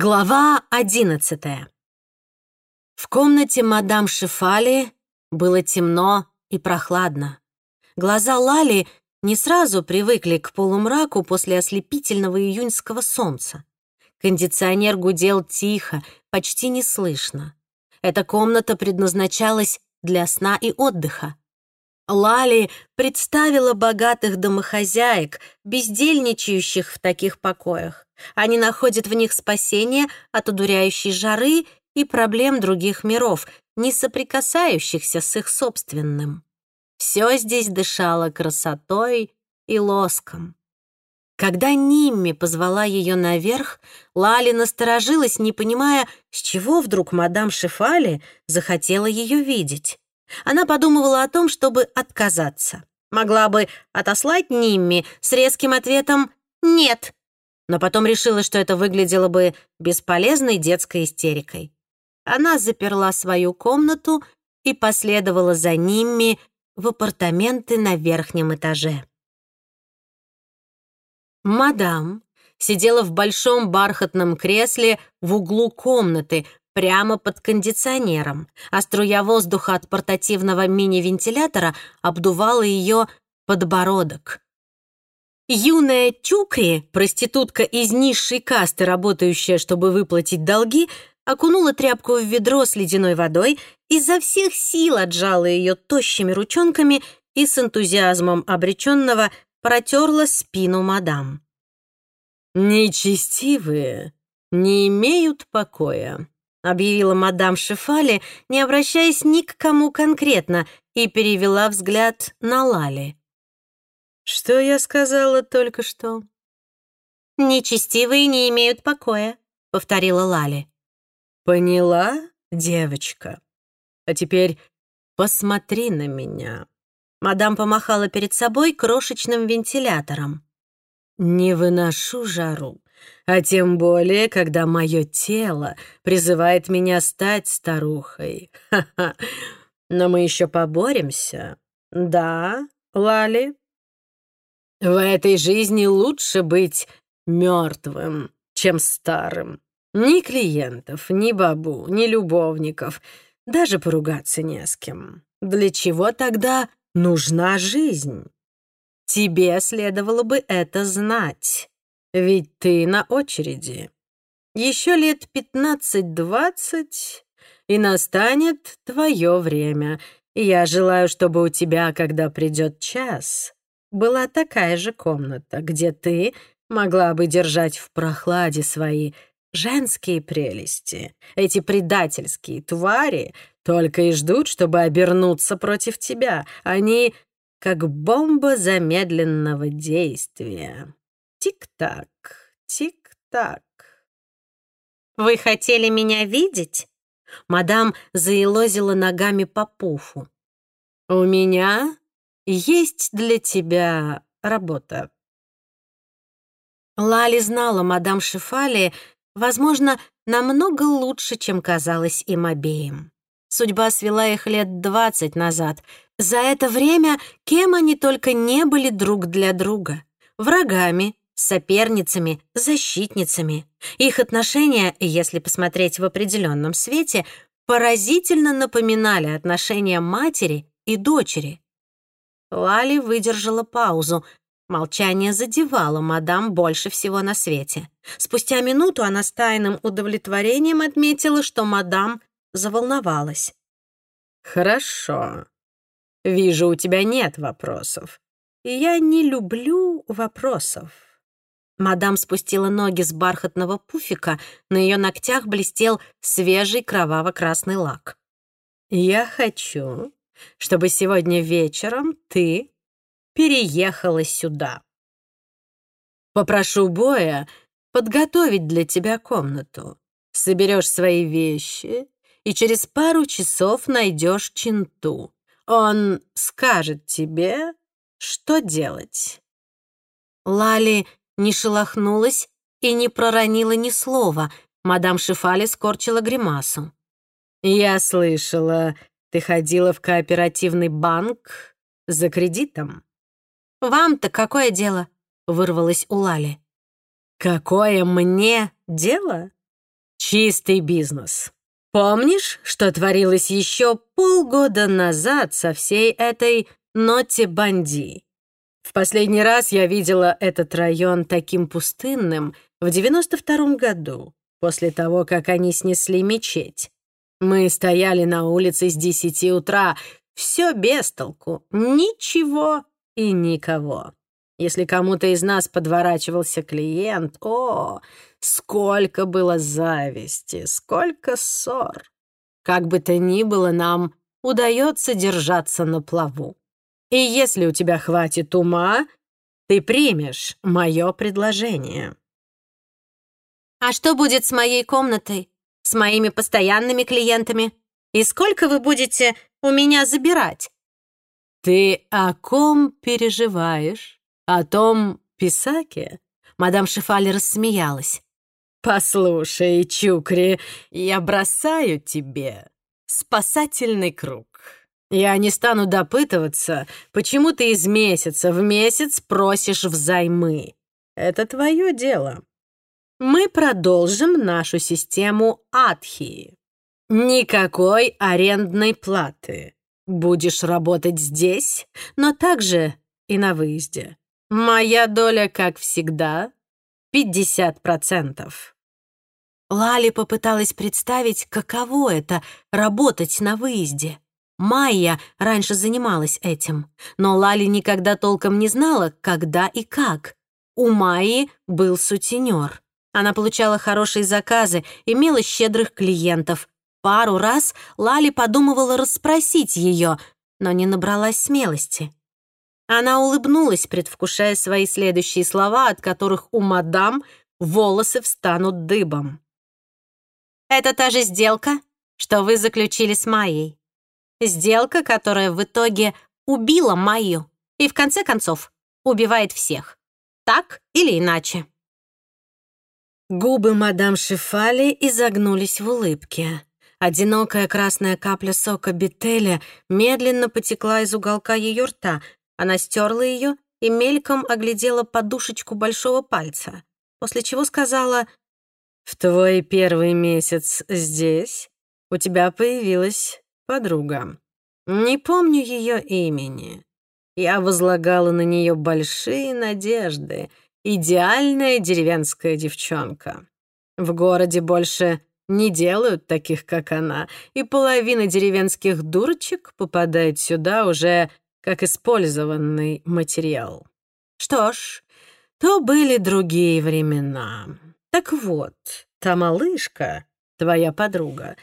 Глава одиннадцатая. В комнате мадам Шифали было темно и прохладно. Глаза Лали не сразу привыкли к полумраку после ослепительного июньского солнца. Кондиционер гудел тихо, почти неслышно. Эта комната предназначалась для сна и отдыха. Лали представила богатых домохозяек, бездельничающих в таких покоях. Они находят в них спасение от удуряющей жары и проблем других миров, не соприкасающихся с их собственным. Все здесь дышало красотой и лоском. Когда Нимми позвала ее наверх, Лали насторожилась, не понимая, с чего вдруг мадам Шифали захотела ее видеть. Она подумывала о том, чтобы отказаться. Могла бы отослать Нимми с резким ответом «нет», но потом решила, что это выглядело бы бесполезной детской истерикой. Она заперла свою комнату и последовала за Нимми в апартаменты на верхнем этаже. Мадам сидела в большом бархатном кресле в углу комнаты, прямо под кондиционером, а струя воздуха от портативного мини-вентилятора обдувала ее подбородок. Юная Чукри, проститутка из низшей касты, работающая, чтобы выплатить долги, окунула тряпку в ведро с ледяной водой, изо всех сил отжала ее тощими ручонками и с энтузиазмом обреченного протерла спину мадам. «Нечестивые не имеют покоя», — объявила мадам Шефали, не обращаясь ни к кому конкретно, и перевела взгляд на Лали. «Что я сказала только что?» «Нечестивые не имеют покоя», — повторила Лали. «Поняла, девочка? А теперь посмотри на меня». Мадам помахала перед собой крошечным вентилятором. «Не выношу жару, а тем более, когда мое тело призывает меня стать старухой. Но мы еще поборемся. Да, Лали? В этой жизни лучше быть мертвым, чем старым. Ни клиентов, ни бабу, ни любовников, даже поругаться не с кем. Для чего тогда нужна жизнь? Тебе следовало бы это знать. Ведь ты на очереди. Еще лет пятнадцать-двадцать, и настанет твое время. Я желаю, чтобы у тебя, когда придет час, была такая же комната, где ты могла бы держать в прохладе свои женские прелести. Эти предательские твари только и ждут, чтобы обернуться против тебя. Они как бомба замедленного действия. Тик-так, тик-так. «Вы хотели меня видеть?» Мадам заелозила ногами по пуфу. «У меня есть для тебя работа». Лали знала мадам Шифали, возможно, намного лучше, чем казалось им обеим. Судьба свела их лет двадцать назад. За это время кем они только не были друг для друга. Врагами, соперницами, защитницами. Их отношения, если посмотреть в определенном свете, поразительно напоминали отношения матери и дочери. Лали выдержала паузу. Молчание задевало мадам больше всего на свете. Спустя минуту она с тайным удовлетворением отметила, что мадам заволновалась. «Хорошо. Вижу, у тебя нет вопросов. Я не люблю вопросов». Мадам спустила ноги с бархатного пуфика, на ее ногтях блестел свежий кроваво-красный лак. «Я хочу, чтобы сегодня вечером ты переехала сюда. Попрошу Боя подготовить для тебя комнату. Соберешь свои вещи и через пару часов найдешь Чинту. Он скажет тебе, что делать». Лали не шелохнулась и не проронила ни слова. Мадам Шифали скорчила гримасу. «Я слышала, ты ходила в кооперативный банк за кредитом?» «Вам-то какое дело?» — вырвалось у Лали. «Какое мне дело? Чистый бизнес. Помнишь, что творилось еще полгода назад со всей этой ноте банди? В последний раз я видела этот район таким пустынным в 92-м году, после того, как они снесли мечеть. Мы стояли на улице с 10 утра, все без толку, ничего и никого. Если кому-то из нас подворачивался клиент, о, сколько было зависти, сколько ссор. Как бы то ни было, нам удается держаться на плаву. И если у тебя хватит ума, ты примешь мое предложение. А что будет с моей комнатой? С моими постоянными клиентами? И сколько вы будете у меня забирать? Ты о ком переживаешь? О том писаке? Мадам Шифали рассмеялась. «Послушай, Чукри, я бросаю тебе спасательный круг. Я не стану допытываться, почему ты из месяца в месяц просишь взаймы. Это твое дело. Мы продолжим нашу систему Атхи. Никакой арендной платы. Будешь работать здесь, но также и на выезде. Моя доля, как всегда, 50%. Лали попыталась представить, каково это — работать на выезде. Майя раньше занималась этим, но Лали никогда толком не знала, когда и как. У Майи был сутенер. Она получала хорошие заказы, имела щедрых клиентов, Пару раз Лали подумывала расспросить ее, но не набралась смелости. Она улыбнулась, предвкушая свои следующие слова, от которых у мадам волосы встанут дыбом. «Это та же сделка, что вы заключили с Майей. Сделка, которая в итоге убила Майю и, в конце концов, убивает всех. Так или иначе». Губы мадам Шифали изогнулись в улыбке. Одинокая красная капля сока бетеля медленно потекла из уголка ее рта. Она стерла ее и мельком оглядела подушечку большого пальца, после чего сказала, «В твой первый месяц здесь у тебя появилась подруга. Не помню ее имени. Я возлагала на нее большие надежды. Идеальная деревенская девчонка. В городе больше не делают таких, как она, и половина деревенских дурочек попадает сюда уже как использованный материал. Что ж, то были другие времена. Так вот, та малышка, твоя подруга,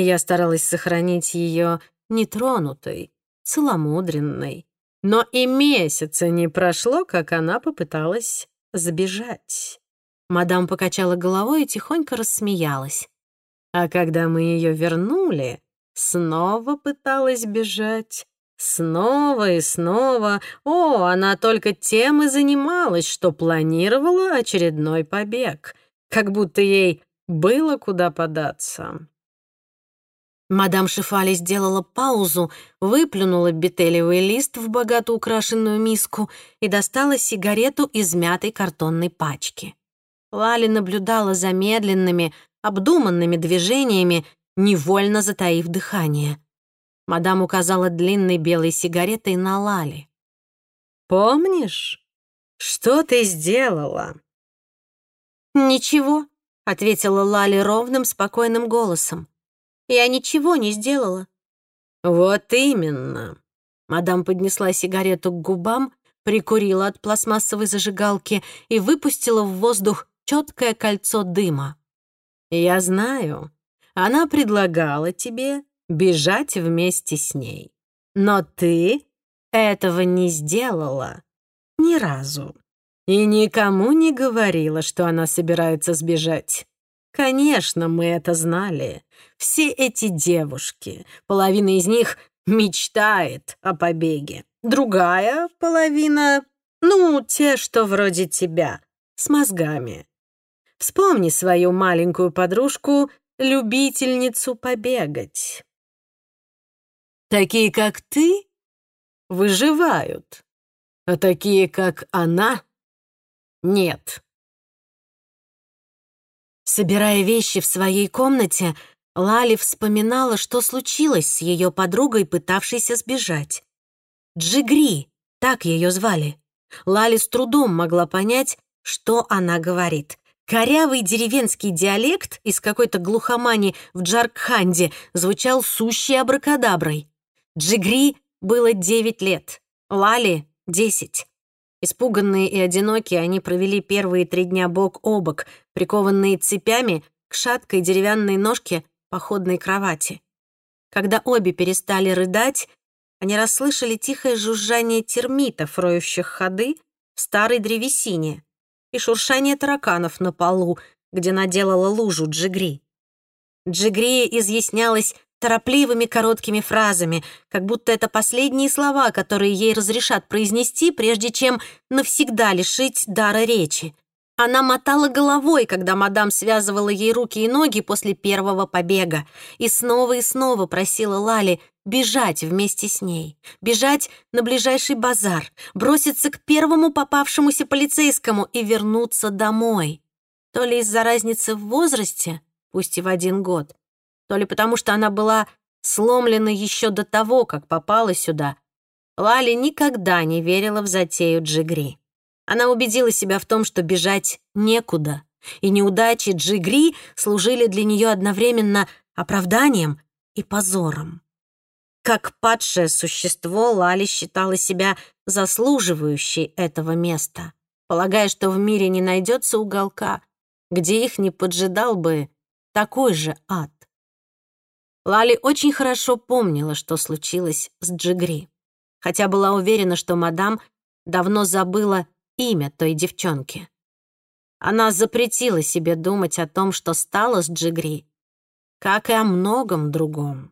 я старалась сохранить ее нетронутой, целомудренной. Но и месяца не прошло, как она попыталась сбежать. Мадам покачала головой и тихонько рассмеялась. А когда мы ее вернули, снова пыталась бежать. Снова и снова. О, она только тем и занималась, что планировала очередной побег. Как будто ей было куда податься. Мадам Шифали сделала паузу, выплюнула бетелевый лист в богато украшенную миску и достала сигарету из мятой картонной пачки. Лали наблюдала за медленными, обдуманными движениями, невольно затаив дыхание. Мадам указала длинной белой сигаретой на Лали. «Помнишь, что ты сделала?» «Ничего», — ответила Лали ровным, спокойным голосом. «Я ничего не сделала». «Вот именно». Мадам поднесла сигарету к губам, прикурила от пластмассовой зажигалки и выпустила в воздух четкое кольцо дыма. «Я знаю, она предлагала тебе бежать вместе с ней. Но ты этого не сделала ни разу. И никому не говорила, что она собирается сбежать. Конечно, мы это знали. Все эти девушки, половина из них мечтает о побеге. Другая половина, ну, те, что вроде тебя, с мозгами. Вспомни свою маленькую подружку, любительницу побегать. Такие, как ты, выживают, а такие, как она, нет. Собирая вещи в своей комнате, Лали вспоминала, что случилось с ее подругой, пытавшейся сбежать. Джигри, так ее звали. Лали с трудом могла понять, что она говорит. Корявый деревенский диалект из какой-то глухомани в Джаркханде звучал сущей абракадаброй. Джигри было девять лет, Лали — десять. Испуганные и одинокие, они провели первые три дня бок о бок, прикованные цепями к шаткой деревянной ножке походной кровати. Когда обе перестали рыдать, они расслышали тихое жужжание термитов, роющих ходы в старой древесине, и шуршание тараканов на полу, где наделала лужу Джигри. Джигри изъяснялась торопливыми короткими фразами, как будто это последние слова, которые ей разрешат произнести, прежде чем навсегда лишить дара речи. Она мотала головой, когда мадам связывала ей руки и ноги после первого побега, и снова и снова просила Лали бежать вместе с ней, бежать на ближайший базар, броситься к первому попавшемуся полицейскому и вернуться домой. То ли из-за разницы в возрасте, пусть и в один год, то ли потому, что она была сломлена еще до того, как попала сюда. Лали никогда не верила в затею Джигри. Она убедила себя в том, что бежать некуда, и неудачи Джигри служили для нее одновременно оправданием и позором. Как падшее существо, Лали считала себя заслуживающей этого места, полагая, что в мире не найдется уголка, где их не поджидал бы такой же ад. Лали очень хорошо помнила, что случилось с Джигри, хотя была уверена, что мадам давно забыла имя той девчонки. Она запретила себе думать о том, что стало с Джигри, как и о многом другом.